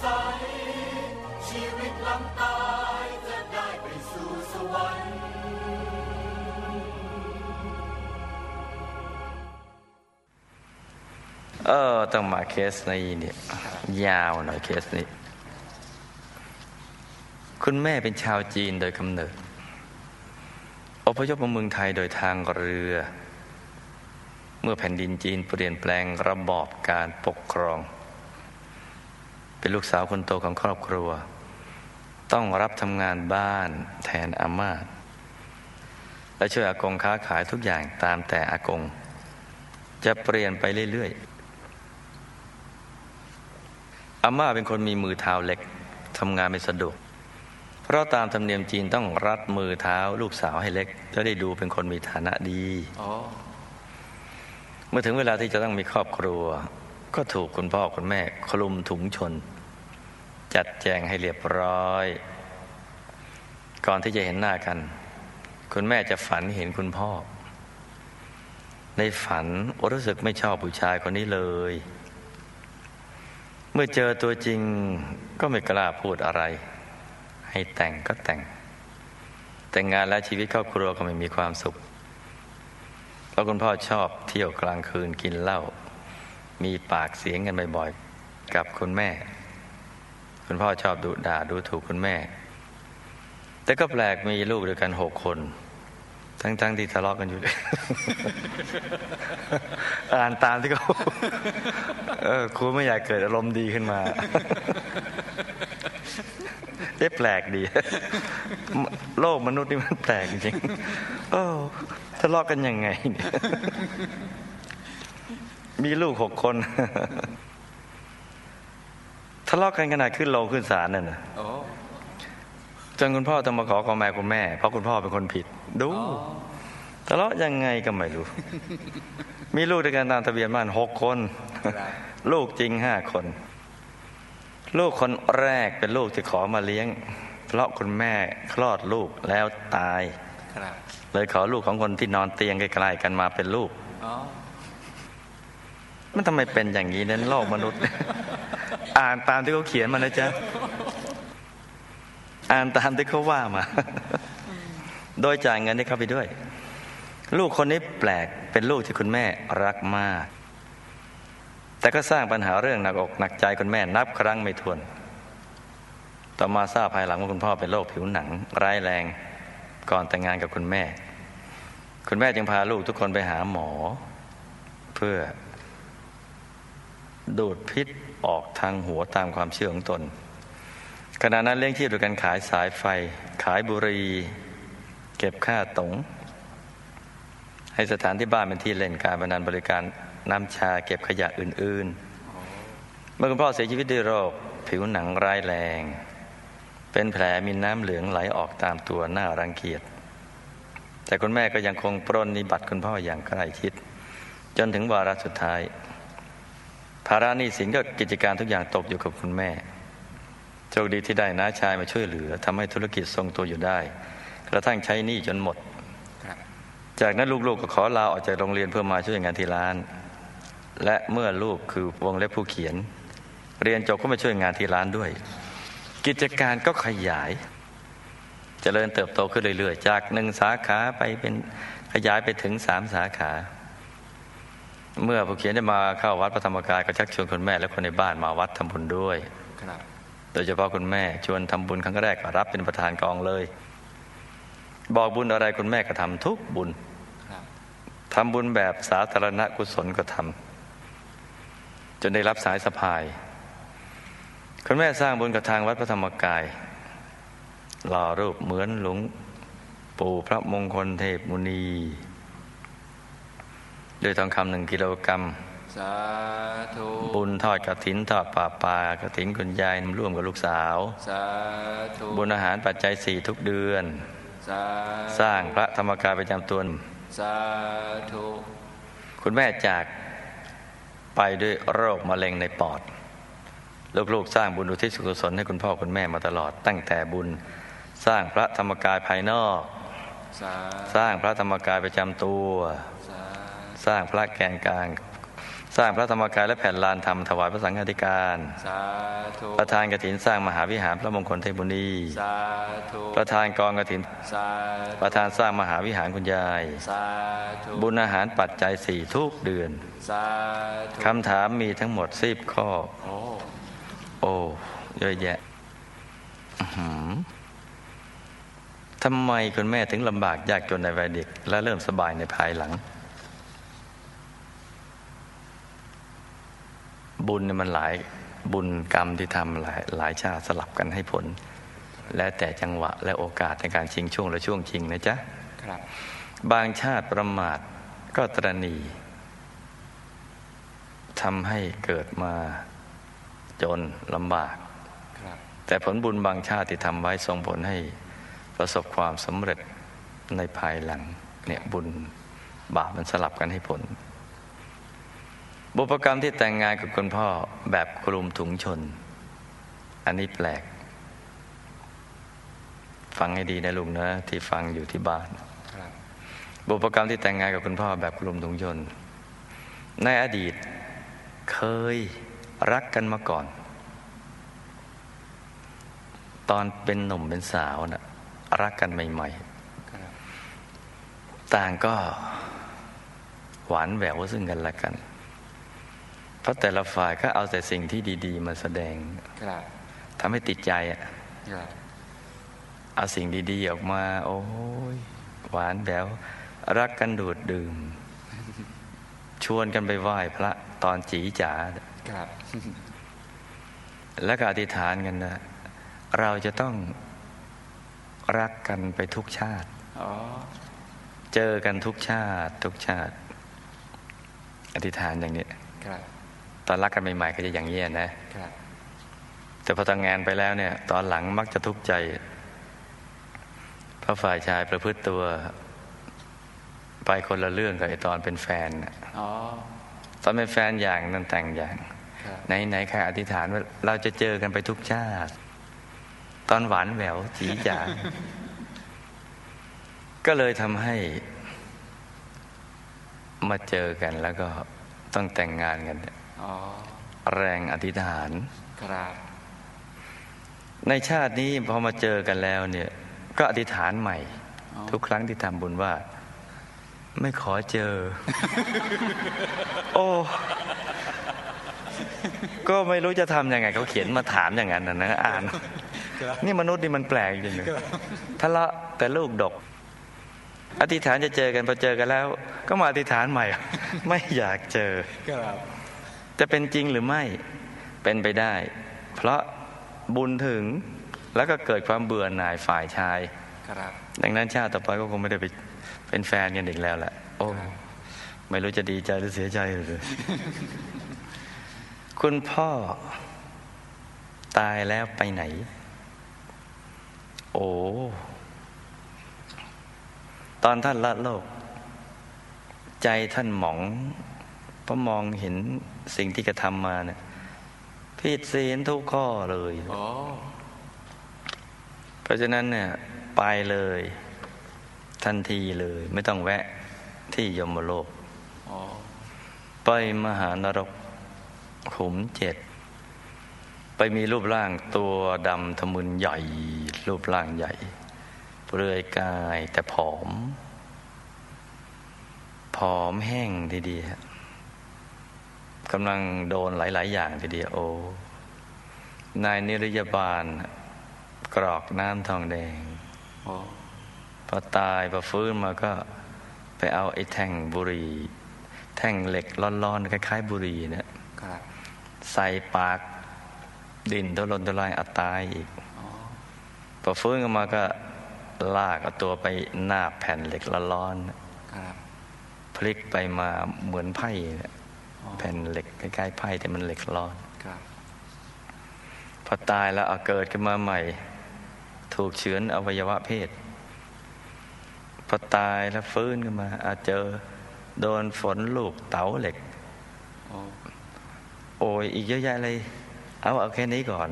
ใส ชีวิตหลังตายจะได้ไปสู่สวรรค์ เออ ต้องมาเคสนี้เนี่ย ยาวหน่อยเคสนี้ คุณแม่เป็นชาวจีนโดยกำเนิด อพยพมาเมืองไทยโดยทางเรือ เมื่อแผ่นดินจีนเปลี่ยนแปลงระบอบการปกครอง เป็นลูกสาวคนโตของครอบครัว ต้องรับทำงานบ้านแทนอาม่าและช่วยอากงค้าขายทุกอย่างตามแต่อากง จะเปลี่ยนไปเรื่อยๆอาม่าเป็นคนมีมือเท้าเล็กทำงานไม่สะดวก เพราะตามธรรมเนียมจีนต้องรัดมือเท้าลูกสาวให้เล็กจะได้ดูเป็นคนมีฐานะดีอ๋อเมื่อถึงเวลาที่จะต้องมีครอบครัว ก็ถูกคุณพ่อคุณแม่คลุมถุงชน จัดแจงให้เรียบร้อย ก่อนที่จะเห็นหน้ากัน คุณแม่จะฝันเห็นคุณพ่อ ในฝันรู้สึกไม่ชอบผู้ชายคนนี้เลย เมื่อเจอตัวจริงก็ไม่กล้าพูดอะไร ให้แต่งก็แต่ง แต่งงานและชีวิตครอบครัวก็ไม่มีความสุขเพราะคุณพ่อชอบเที่ยวกลางคืนกินเหล้ามีปากเสียงกันบ่อยๆกับคุณแม่ คุณพ่อชอบดุด่าดูถูกคุณแม่ แต่ก็แปลกมีลูกด้วยกันหกคน ทั้งๆที่ทะเลาะกันอยู่อ่านตามที่เขาเออครูไม่อยากเกิดอารมณ์ดีขึ้นมาเอ๊ะแปลกดี โลกมนุษย์นี่มันแปลกจริงๆโอ้ทะเลาะกันยังไง มีลูกหกคน ทะเลาะกันขนาดขึ้นโลงขึ้นศาลนั่นนะโอ้จนคุณพ่อต้องมาขอขอแม่คุณแม่ เพราะคุณพ่อเป็นคนผิด ดูอ๋อทะเลาะยังไงก็ไม่รู้ มีลูกด้วยกันตามทะเบียนบ้านหกคนครับลูกจริงห้าคน ลูกคนแรกเป็นลูกที่ขอมาเลี้ยง เพราะคุณแม่คลอดลูกแล้วตายครับเลยขอลูกของคนที่นอนเตียงใกล้ๆกันมาเป็นลูกอ๋อมันทำไมเป็นอย่างนี้นั้นโลกมนุษย์ อ่านตามที่เขาเขียนมานะจ๊ะอ่านตามที่เขาว่ามา โดยจ่ายเงินให้เขาไปด้วย ลูกคนนี้แปลกเป็นลูกที่คุณแม่รักมาก แต่ก็สร้างปัญหาเรื่องหนักอกหนักใจคุณแม่นับครั้งไม่ถ้วน ต่อมาทราบภายหลังว่าคุณพ่อเป็นโรคผิวหนัง ร้ายแรงก่อนแต่งงานกับคุณแม่ คุณแม่จึงพาลูกทุกคนไปหาหมอ เพื่อ ดูดพิษ ออกทางหัวตามความเชื่อของตนขณะนั้นเลี้ยงชีพโดยการขายสายไฟ ขายบุหรีเก็บค่าตงให้สถานที่บ้านเป็นที่เล่นการพนันบริการน้ำชาเก็บขยะอื่น ๆ เมื่อคุณพ่อเสียชีวิตด้วยโรค ผิวหนังร้ายแรง เป็นแผลมีน้ำเหลืองไหลออกตามตัวหน้ารังเกียจแต่คุณแม่ก็ยังคงปรนนิบัติคุณพ่ออย่างใกล้ชิด จนถึงวาระสุดท้าย ภาระหนี้สินก็กิจการทุกอย่างตกอยู่กับคุณแม่โชคดีที่ได้น้าชายมาช่วยเหลือทำให้ธุรกิจทรงตัวอยู่ได้ กระทั่งใช้หนี้จนหมด จากนั้นลูกๆก็ขอลาออกจากโรงเรียนเพื่อมาช่วยงานที่ร้าน และเมื่อลูกคือวงเล็บผู้เขียน เรียนจบก็มาช่วยงานที่ร้านด้วย กิจการก็ขยายเจริญเติบโตขึ้นเรื่อยๆ จากหนึ่งสาขาไปเป็นขยายไปถึงสามสาขา เมื่อผู้เขียนได้มาเข้าวัดพระธรรมกายก็ชักชวนคุณแม่และคนในบ้านมาวัดทำบุญด้วยครับโดยเฉพาะคุณแม่ชวนทำบุญครั้งแรกก็รับเป็นประธานกองเลย บอกบุญอะไรคุณแม่ก็ทำทุกบุญครับทำบุญแบบสาธารณกุศลก็ทำจนได้รับสายสะพาย คุณแม่สร้างบุญกับทางวัดพระธรรมกายหล่อรูปเหมือนหลวงปู่พระมงคลเทพมุนี ด้วยทองคำหนึ่งกิโลกรัมสาธุบุญทอดกระถินทอดป่าปากระถินคุณยายร่วมกับลูกสาวสาธุบุญอาหารปัจจัยสี่ทุกเดือนสาสร้างพระธรรมกายประจำตัวสาธุคุณแม่จากไปด้วยโรคมะเร็งในปอด ลูกๆสร้างบุญอุทิศกุศลให้คุณพ่อคุณแม่มาตลอด ตั้งแต่บุญสร้างพระธรรมกายภายนอกสาสร้างพระธรรมกายประจำตัว สาสร้างพระแกนกลาง สร้างพระธรรมกายและแผ่นลานธรรมถวายพระสังฆาธิการสาธุประธานกฐินสร้างมหาวิหารพระมงคลเทพบุรีสาธุประธานกองกฐินสาประธานสร้างมหาวิหารคุณยายสาธุบุญอาหารปัจจัยสี่ทุกเดือนสาธุคำถามมีทั้งหมดสิบข้อ โอ้โอ้เยอะแยะอื้อหือทำไมคุณแม่ถึงลำบากยากจนในวัยเด็ก และเริ่มสบายในภายหลัง บุญเนี่ยมันหลายบุญกรรมที่ทำหลายหลายชาติสลับกันให้ผล และแต่จังหวะและโอกาสในการชิงช่วงและช่วงชิงนะจ๊ะครับ บางชาติประมาทก็ตรณีทำให้เกิดมาจนลำบากครับแต่ผลบุญบางชาติที่ทำไว้ส่งผลให้ประสบความสำเร็จในภายหลังเนี่ยบุญบาปมันสลับกันให้ผล บุพกรรมที่แต่งงานกับคุณพ่อแบบคลุมถุงชน อันนี้แปลก ฟังให้ดีนะลุงนะที่ฟังอยู่ที่บ้านบุพกรรมที่แต่งงานกับคุณพ่อแบบคลุมถุงชน ในอดีตเคยรักกันมาก่อน ตอนเป็นหนุ่มเป็นสาวนะ่ะรักกันใหม่ ๆ ต่างก็หวานแหววซึ่งกันและกัน เพราะแต่ละฝ่ายก็เอาแต่สิ่งที่ดี ๆ มาแสดงครับทำให้ติดใจอะครับเอาสิ่งดี ๆ ออกมา โอ้ยหวานแหววรักกันดูดดื่ม ชวนกันไปไหว้พระตอนจีจ๋าครับแล้วก็อธิษฐานกันนะเราจะต้องรักกันไปทุกชาติอ๋อเจอกันทุกชาติ ทุกชาติ อธิษฐานอย่างนี้ครับ ตอนรักกันใหม่ๆก็จะอย่างนี้ยนะครับแต่พอทำงานไปแล้วเนี่ย ตอนหลังมักจะทุกข์ใจเพราะฝ่ายชายประพฤติตัว ไปคนละเรื่องกับไอตอนเป็นแฟนน่ะอ๋อตอนเป็นแฟนอย่างนั้นแต่งอย่างครับไหนไหนใครอธิษฐานว่าเราจะเจอกันไปทุกชาติ ตอนหวานแหววจีจ๋าก็เลยทำให้มาเจอกันแล้วก็ต้องแต่งงานกันอ๋อ แรงอธิษฐานครับในชาตินี้พอมาเจอกันแล้วเนี่ย ก็อธิษฐานใหม่อ๋อทุกครั้งที่ทำบุญว่า ไม่ขอเจอ โอ้ ก็ไม่รู้จะทำยังไง เขาเขียนมาถามอย่างนั้นนะนะอ่าน นี่มนุษย์นี่มันแปลกจริงเลยทะเลาะแต่ลูกดก อธิษฐานจะเจอกันพอเจอกันแล้ว ก็มาอธิษฐานใหม่ ไม่อยากเจอครับ จะเป็นจริงหรือไม่เป็นไปได้ เพราะบุญถึงแล้วก็เกิดความเบื่อหน่ายฝ่ายชายครับ ดังนั้นชาติต่อไปก็คงไม่ได้ไปเป็นแฟนกันอีกแล้วแหละโอ้ครับไม่รู้จะดีใจหรือเสียใจเลยคุณพ่อตายแล้วไปไหน โอ้ตอนท่านละโลก ใจท่านหมอง เพราะมองเห็นสิ่งที่กระทำมาเนี่ยผิดศีลทุกข้อเลยอ๋อเพราะฉะนั้นเนี่ยไปเลย ทันทีเลย ไม่ต้องแวะที่ยมโลกอ๋อไปมหานรกขุมเจ็ด ไปมีรูปร่างตัวดำทะมึนใหญ่ รูปร่างใหญ่ เปลือยกายแต่ผอม ผอมแห้งทีเดียว กำลังโดนหลาย ๆ อย่างทีเดียวโอ้นายนิรยาบาล กรอกน้ำทองแดงอ๋อพอตายพอฟื้นมาก็ไปเอาไอ้แท่งบุหรี่แท่งเหล็กร้อนๆคล้าย ๆ บุหรี่เนี่ยครับใส่ปากดินทุรนทุรายอัตายอีกอ๋อพอฟื้นขึ้นมาก็ลากเอาตัวไปหน้าแผ่นเหล็กร้อนครับๆพลิกไปมาเหมือนไพ่เนี่ยอ๋อ แผ่นเหล็กคล้ายๆไพ่แต่มันเหล็กร้อนครับพอตายแล้วเอาเกิดขึ้นมาใหม่ ถูกเฉือนอวัยวะเพศ พอตายแล้วฟื้นขึ้นมา อาเจอโดนฝนลูกเต๋าเหล็กอ๋อโอ้ยอีกเยอะแยะเลย เอาเอาแค่นี้ก่อน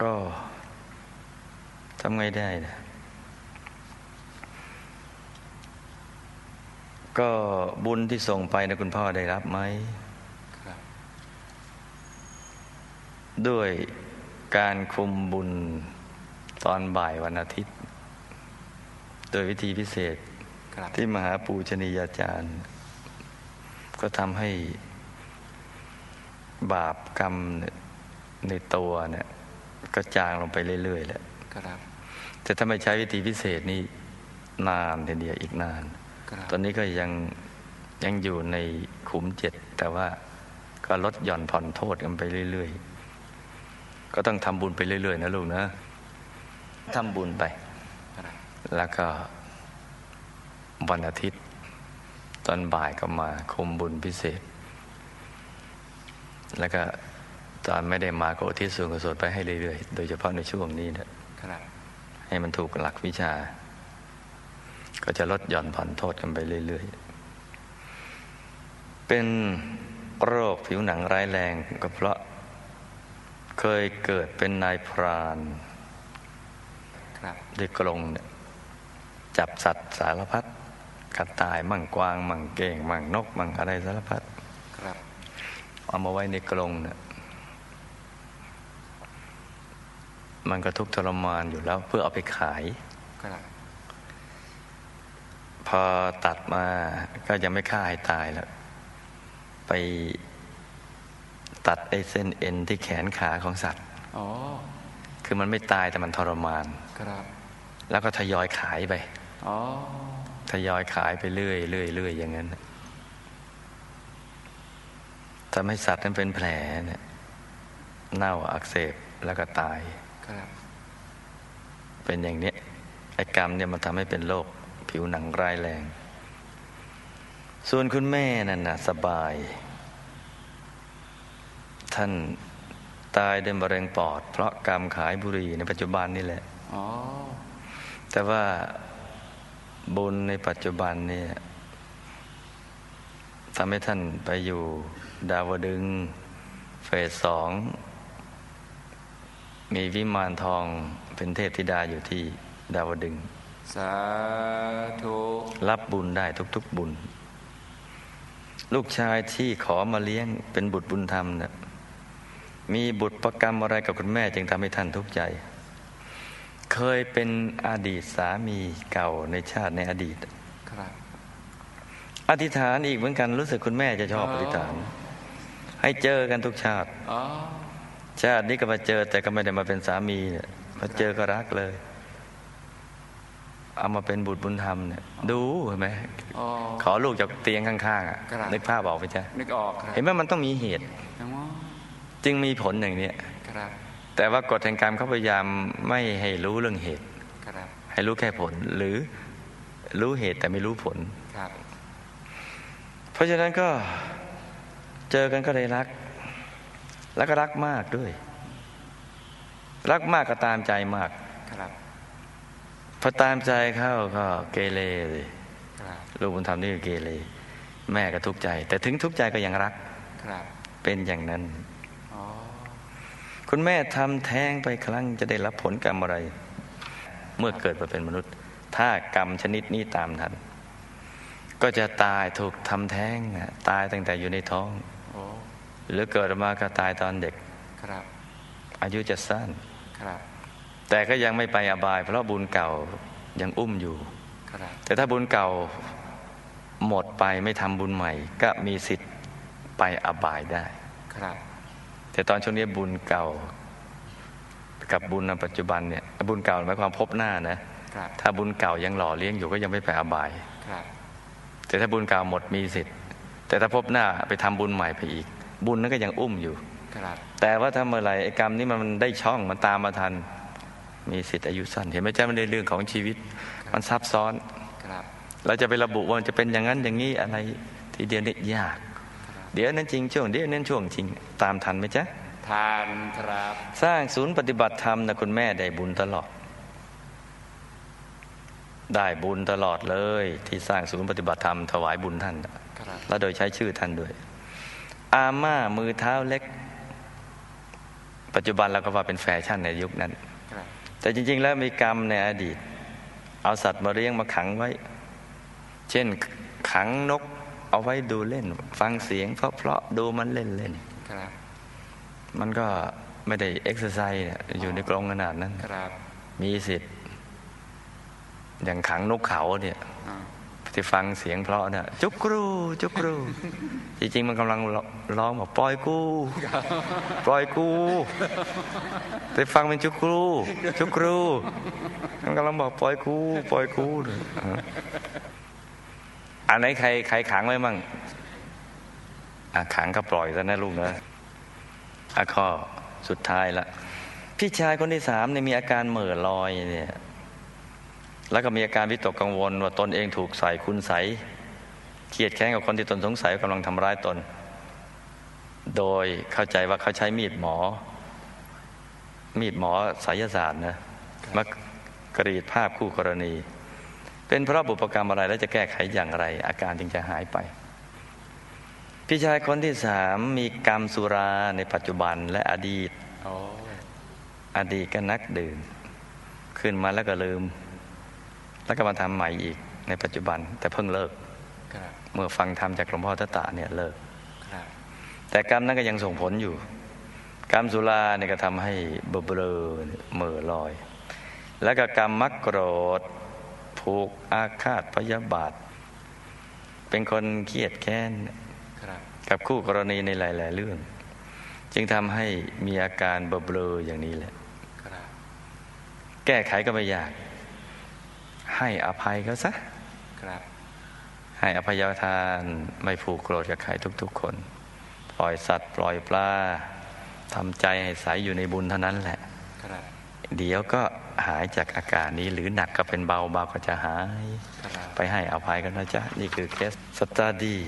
ก็ทำไงได้นะ ก็บุญที่ส่งไปนะคุณพ่อได้รับไหมครับด้วยการคุมบุญตอนบ่ายวันอาทิตย์ โดยวิธีพิเศษครับที่มหาปูชนียาจารย์ ก็ทำให้บาปกรรมเนี่ยในตัวเนี่ยก็จางลงไปเรื่อยๆแหละครับแต่ถ้าไม่ใช้วิธีพิเศษนี่นานทีเดียวอีกนานครับ ตอนนี้ก็ยังยังอยู่ในขุมเจ็ดแต่ว่าก็ลดหย่อนผ่อนโทษกันไปเรื่อย ๆ ก็ต้องทำบุญไปเรื่อย ๆ นะลูกนะทำบุญไปครับแล้วก็วันอาทิตย์ ตอนบ่ายก็มาคุมบุญพิเศษ แล้วก็ตอนไม่ได้มาก็อุทิศส่วนกุศลไปให้เรื่อยๆ โดยเฉพาะในช่วงนี้นะครับให้มันถูกหลักวิชา ก็จะลดหย่อนผ่อนโทษกันไปเรื่อย ๆ เป็นโรคผิวหนังร้ายแรงก็เพราะ เคยเกิดเป็นนายพรานครับด้วยกรงเนี่ยจับสัตว์สารพัดกระต่ายมั่งกวาง มั่งเก่ง มั่งนก มั่งอะไรสารพัดครับเอามาไว้ในกรงเนี่ยมันก็ทุกข์ทรมานอยู่แล้วเพื่อเอาไปขายครับ พอตัดมาก็ยังไม่ฆ่าให้ตายแล้ว ไปตัดไอ้เส้นเอ็นที่แขนขาของสัตว์อ๋อคือมันไม่ตายแต่มันทรมานครับ แล้วก็ทยอยขายไปอ๋อทยอยขายไปเรื่อยเรื่อยเรื่อยอย่างนั้นน่ะทำให้สัตว์นั้นเป็นแผลเนี่ยเน่าอักเสบแล้วก็ตาย ครับ เป็นอย่างเนี้ยไอ้กรรมเนี่ยมันทำให้เป็นโรค ผิวหนังร้ายแรง ส่วนคุณแม่นั่นนะสบาย ท่านตายด้วยมะเร็งปอด เพราะกรรมขายบุหรี่ในปัจจุบันนี่แหละอแต่ว่าบุญในปัจจุบันเนี่ยทำให้ท่านไปอยู่ดาวดึงเฟสสองมีวิมานทองเป็นเทพธิดาอยู่ที่ดาวดึง ส์สาธุรับบุญได้ทุก ๆบุญ ลูกชายที่ขอมาเลี้ยงเป็นบุตรบุญธรรมเนี่ยมีบุตรประกรรมอะไรกับคุณแม่จึงทำให้ท่านทุกข์ใจ เคยเป็นอดีตสามีเก่าในชาติในอดีต ครับ อธิษฐานอีกเหมือนกันรู้สึกคุณแม่จะชอบอ๋อออธิษฐาน ให้เจอกันทุกชาติอ๋อชาตินี้ก็มาเจอแต่ก็ไม่ได้มาเป็นสามีเนี่ยมาเจอก็รักเลย เอามาเป็นบุตรบุญธรรมเนี่ยดูเห็นไหมอ๋อ ขอลูกจากเตียงข้างๆอะครับ นึกภาพออกไปจ้ะนึกออกครับเห็นไหมมันต้องมีเหตุยังว่าจึงมีผลอย่างเนี้ยครับแต่ว่ากฎแห่งกรรมเขาพยายามไม่ให้รู้เรื่องเหตุ ครับให้รู้แค่ผล หรือรู้เหตุแต่ไม่รู้ผล ครับเพราะฉะนั้นก็เจอกันก็เลยรัก แล้วก็รักมากด้วย รักมากก็ตามใจมาก ครับ พอตามใจเข้าก็เกเรเลยครับลูกบุญธรรมนี่ก็เกเรแม่ก็ทุกข์ใจ แต่ถึงทุกข์ใจก็ยังรักครับเป็นอย่างนั้นอ๋อคุณแม่ทำแท้งไปครั้งจะได้รับผลกรรมอะไร เมื่อเกิดมาเป็นมนุษย์ ถ้ากรรมชนิดนี้ตามทัน ก็จะตายถูกทำแท้งน่ะตายตั้งแต่อยู่ในท้องโอ้หรือเกิดออกมาก็ตายตอนเด็กครับอายุจะสั้นครับ แต่ก็ยังไม่ไปอบาย เพราะบุญเก่ายังอุ้มอยู่ครับแต่ถ้าบุญเก่าหมดไปไม่ทำบุญใหม่ ก็มีสิทธิ์ไปอบายได้ครับแต่ตอนช่วงนี้บุญเก่ากับบุญในปัจจุบันเนี่ยบุญเก่าหมายความพบหน้านะครับถ้าบุญเก่ายังหล่อเลี้ยงอยู่ก็ยังไม่ไปอบายครับแต่ถ้าบุญเก่าหมดมีสิทธิ์ แต่ถ้าพบหน้าไปทำบุญใหม่ไปอีก บุญนั้นก็ยังอุ้มอยู่ครับแต่ว่าถ้าเมื่อไหร่ไอ้กรรมนี้มันได้ช่องมันตามมาทัน มีสิทธิ์อายุสั้น เห็นไหมจ๊ะมันในเรื่องของชีวิต มันซับซ้อนครับเราจะไประบุว่ามันจะเป็นอย่างนั้นอย่างนี้อะไรทีเดียวเนี่ยยาก เดี๋ยวนั้นจริงช่วงเดี๋ยวนั้นช่วงจริง ตามทันไหมจ๊ะทานครับ สร้างศูนย์ปฏิบัติธรรมนะคุณแม่ได้บุญตลอด ได้บุญตลอดเลย ที่สร้างศูนย์ปฏิบัติธรรมถวายบุญท่านครับและโดยใช้ชื่อท่านด้วย อาม่ามือเท้าเล็ก ปัจจุบันเราก็ว่าเป็นแฟชั่นในยุคนั้นครับ แต่จริง ๆ แล้วมีกรรมในอดีต เอาสัตว์มาเลี้ยงมาขังไว้ เช่นขังนกเอาไว้ดูเล่น ฟังเสียง เพราะๆดูมันเล่นเล่นครับๆมันก็ไม่ได้เอ็กซ์ไซส์อยู่ในกรงขนาดนั้นครับมีสิทธิ์ อย่างขังนกเขาเนี่ยอ่า ที่ฟังเสียงเพราะเนี่ยจุกกรูจุกกรู จริง ๆ มันกำลังร้องบอกปล่อยกูปล่อยกูแต่ฟังเป็นจุกกรูจุกกรูมันกำลังบอกปล่อยกูปล่อยกูอันไหนใครใครขังไว้มั่งอะขังก็ปล่อยซะนะลูกนะอะข้อสุดท้ายละพี่ชายคนที่สามเนี่ยมีอาการเหม่อลอยเนี่ย แล้วก็มีอาการวิตกกังวลว่าตนเองถูกใส่คุณใสยเครียดแค้นกับคนที่ตนสงสัยว่ากำลังทำร้ายตน โดยเข้าใจว่าเขาใช้มีดหมอ มีดหมอไสยศาสตร์นะมากรีดภาพคู่กรณี เป็นเพราะบุพกรรมอะไรและจะแก้ไขอย่างไร อาการจึงจะหายไป พี่ชายคนที่สามมีกรรมสุราในปัจจุบันและอดีตโอ้อดีตก็นักดื่ม ขึ้นมาแล้วก็ลืม แล้วก็มาทำใหม่อีกในปัจจุบัน แต่เพิ่งเลิกครับเมื่อฟังธรรมจากหลวงพ่อตะตะเนี่ยเลิกครับแต่กรรมนั้นก็ยังส่งผลอยู่ กรรมสุราเนี่ยก็ทำให้เบลอเบลอเหม่อลอย แล้วก็กรรมมักโกรธผูกอาฆาตพยาบาท เป็นคนเครียดแค้นครับกับคู่กรณีในหลาย ๆ เรื่อง จึงทำให้มีอาการเบลอเบลออย่างนี้แหละครับแก้ไขก็ไม่ยาก ให้อภัยเขาซะครับ ให้อภัยทานไม่ผูกโกรธกับใครทุก ๆ คน ปล่อยสัตว์ปล่อยปลาทำใจให้ใสอยู่ในบุญเท่านั้นแหละครับเดี๋ยวก็หายจากอาการนี้ หรือหนักก็เป็นเบาเบาก็จะหายครับไปให้อภัยกันนะจ๊ะ นี่คือเคสสตาร์ดี้